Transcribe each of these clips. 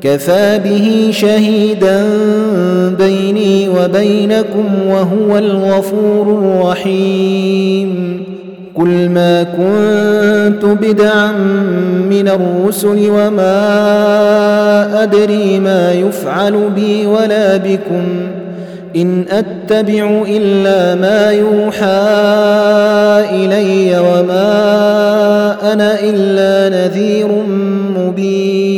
كفى به شهيدا بيني وبينكم وهو الغفور الرحيم قل ما كنت بدعا من الرسل وما أدري ما يفعل بي ولا بكم إن أتبع إلا ما يوحى إلي وما أنا إلا نذير مبين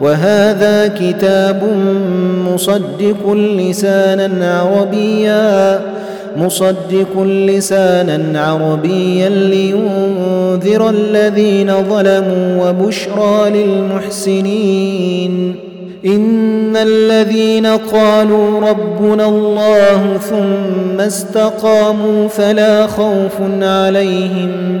وهذا كتاب مصدق لسانا عربيا مصدق لسانا عربيا لينذر الذين ظلموا وبشرى للمحسنين. إن الذين قالوا ربنا الله ثم استقاموا فلا خوف عليهم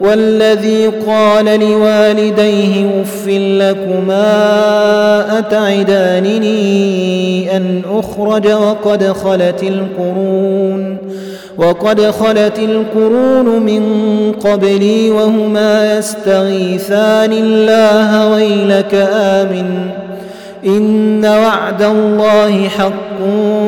والذي قال لوالديه اف لكما أتعدانني أن أخرج وقد خلت القرون وقد خلت القرون من قبلي وهما يستغيثان الله ويلك آمن. إن وعد الله حق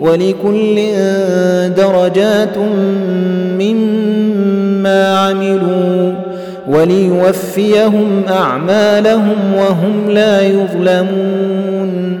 ولكل درجات مما عملوا وليوفيهم أعمالهم وهم لا يظلمون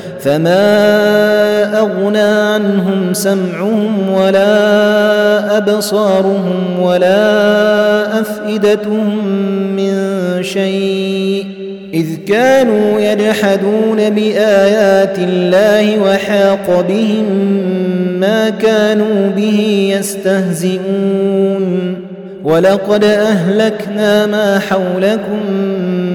فما أغنى عنهم سمعهم ولا أبصارهم ولا أفئدتهم من شيء إذ كانوا يجحدون بآيات الله وحاق بهم ما كانوا به يستهزئون ولقد أهلكنا ما حولكم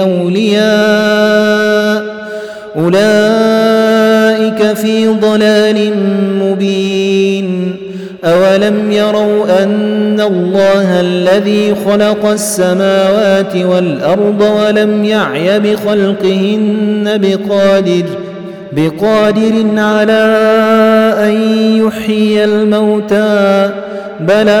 أولياء. أولئك في ضلال مبين. أولم يروا أن الله الذي خلق السماوات والأرض ولم يعي بخلقهن بقادر بقادر على أن يحيي الموتى. بلى